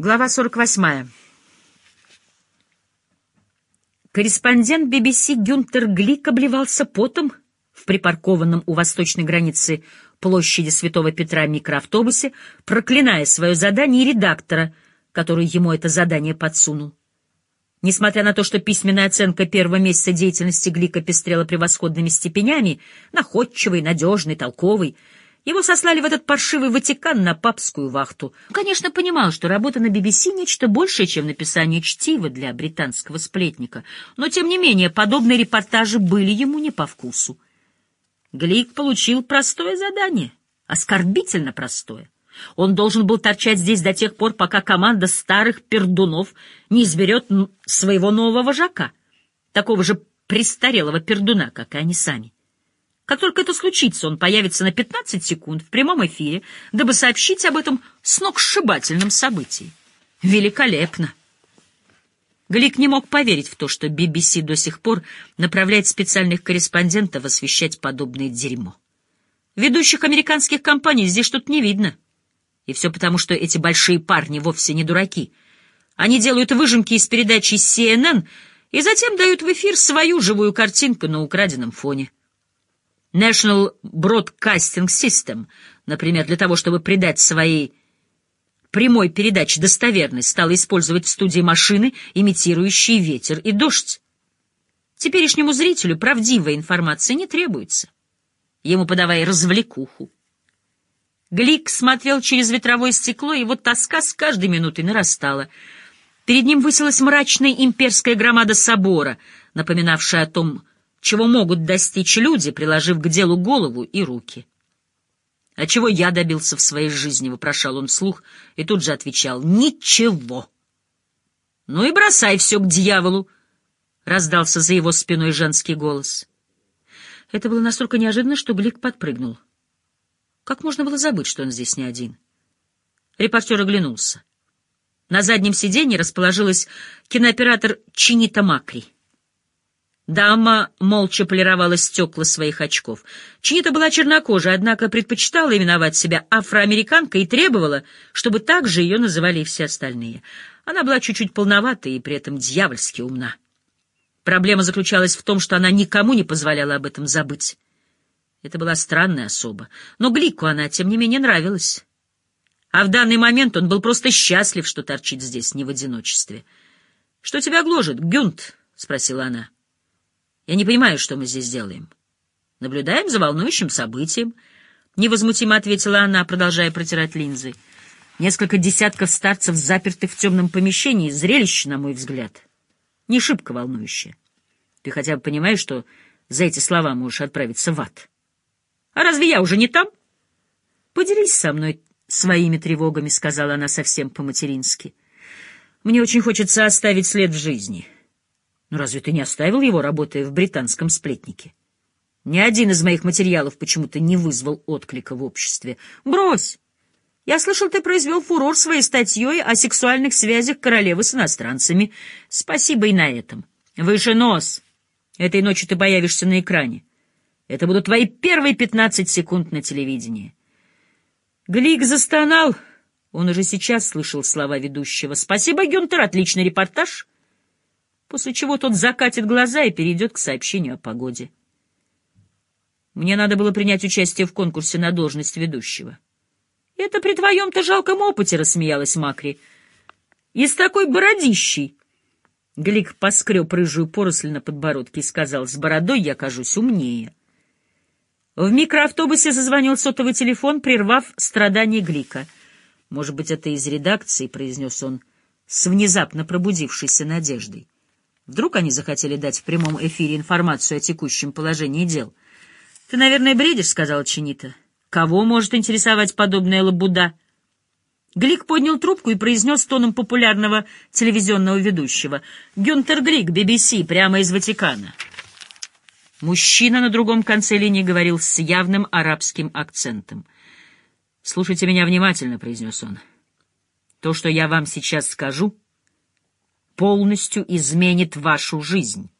Глава 48. Корреспондент BBC Гюнтер Глик обливался потом в припаркованном у восточной границы площади Святого Петра микроавтобусе, проклиная свое задание и редактора, который ему это задание подсунул. Несмотря на то, что письменная оценка первого месяца деятельности Глика пестрела превосходными степенями, находчивый, надежный, толковый, его сослали в этот паршивый Ватикан на папскую вахту. Он, конечно, понимал, что работа на BBC — нечто большее, чем написание чтива для британского сплетника, но, тем не менее, подобные репортажи были ему не по вкусу. Глик получил простое задание, оскорбительно простое. Он должен был торчать здесь до тех пор, пока команда старых пердунов не изберет своего нового вожака, такого же престарелого пердуна, как и они сами. Как только это случится, он появится на 15 секунд в прямом эфире, дабы сообщить об этом сногсшибательном событии. Великолепно! Глик не мог поверить в то, что BBC до сих пор направляет специальных корреспондентов освещать подобное дерьмо. Ведущих американских компаний здесь что-то не видно. И все потому, что эти большие парни вовсе не дураки. Они делают выжимки из передачи CNN и затем дают в эфир свою живую картинку на украденном фоне. National Broadcasting System, например, для того, чтобы придать своей прямой передаче достоверность, стала использовать в студии машины, имитирующие ветер и дождь. Теперешнему зрителю правдивая информация не требуется. Ему подавай развлекуху. Глик смотрел через ветровое стекло, и его тоска с каждой минутой нарастала. Перед ним высилась мрачная имперская громада собора, напоминавшая о том, чего могут достичь люди, приложив к делу голову и руки. «А чего я добился в своей жизни?» — вопрошал он вслух, и тут же отвечал «Ничего». «Ну и бросай все к дьяволу!» — раздался за его спиной женский голос. Это было настолько неожиданно, что Глик подпрыгнул. Как можно было забыть, что он здесь не один? Репортер оглянулся. На заднем сиденье расположилась кинооператор Чинита Макри. Дама молча полировала стекла своих очков. Чинита была чернокожей, однако предпочитала именовать себя афроамериканкой и требовала, чтобы так же ее называли и все остальные. Она была чуть-чуть полновата и при этом дьявольски умна. Проблема заключалась в том, что она никому не позволяла об этом забыть. Это была странная особа, но Глику она, тем не менее, нравилась. А в данный момент он был просто счастлив, что торчит здесь не в одиночестве. — Что тебя гложет, Гюнт? — спросила она. — Я не понимаю, что мы здесь делаем. — Наблюдаем за волнующим событием, — невозмутимо ответила она, продолжая протирать линзы. Несколько десятков старцев заперты в темном помещении. Зрелище, на мой взгляд, не шибко волнующее. Ты хотя бы понимаешь, что за эти слова можешь отправиться в ад? — а разве я уже не там? Поделись со мной своими тревогами, сказала она совсем по-матерински. Мне очень хочется оставить след в жизни. Но разве ты не оставил его, работая в британском сплетнике? Ни один из моих материалов почему-то не вызвал отклика в обществе. Брось! Я слышал, ты произвел фурор своей статьей о сексуальных связях королевы с иностранцами. Спасибо и на этом. Выше нос. Этой ночью ты появишься на экране. Это будут твои первые пятнадцать секунд на телевидении. Глик застонал. Он уже сейчас слышал слова ведущего. «Спасибо, Гюнтер, отличный репортаж». После чего тот закатит глаза и перейдет к сообщению о погоде. Мне надо было принять участие в конкурсе на должность ведущего. «Это при твоем-то жалком опыте», — рассмеялась Макри. «И с такой бородищей». Глик поскреб рыжую поросль на подбородке и сказал, «С бородой я кажусь умнее». В микроавтобусе зазвонил сотовый телефон, прервав страдания Глика. «Может быть, это из редакции», — произнес он с внезапно пробудившейся надеждой. Вдруг они захотели дать в прямом эфире информацию о текущем положении дел. «Ты, наверное, бредишь», — сказала Чинита. «Кого может интересовать подобная лабуда?» Глик поднял трубку и произнес тоном популярного телевизионного ведущего. «Гюнтер Глик, BBC, прямо из Ватикана». Мужчина на другом конце линии говорил с явным арабским акцентом. «Слушайте меня внимательно», — произнес он. «То, что я вам сейчас скажу, полностью изменит вашу жизнь».